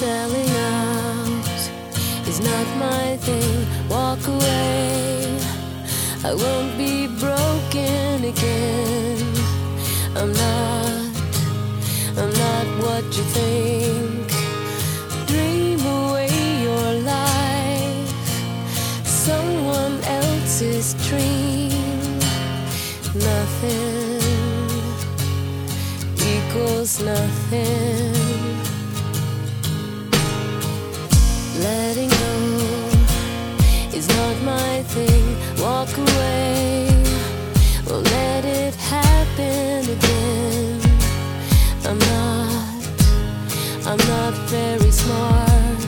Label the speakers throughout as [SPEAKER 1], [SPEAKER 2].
[SPEAKER 1] Selling out is not my thing. Walk away. I won't be broken again. I'm not, I'm not what you think. Dream away your life, someone else's dream. Nothing equals nothing. Not very smart.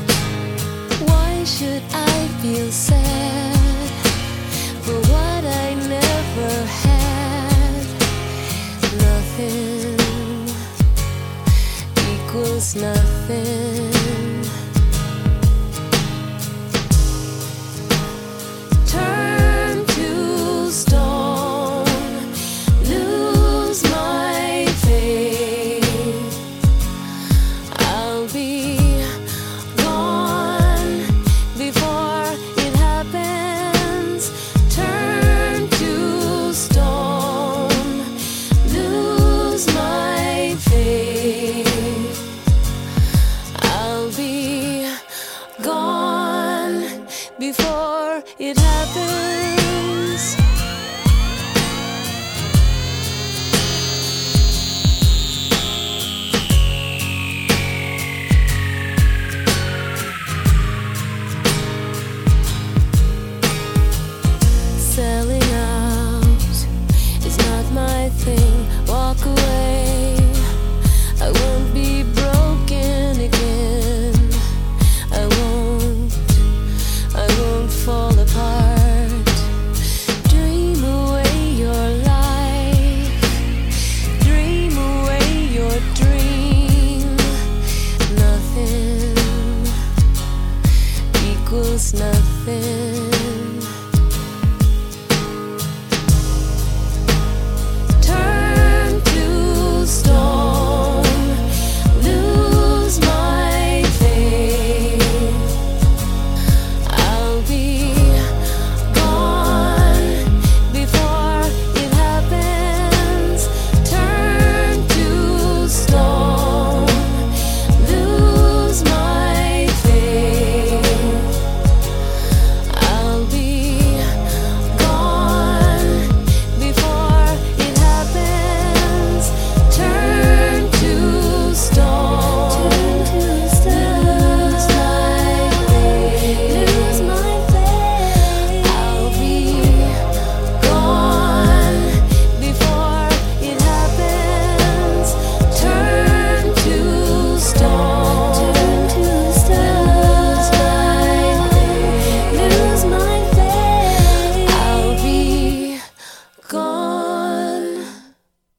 [SPEAKER 1] Why should I feel sad for what I never had? Nothing equals nothing. Before nothing.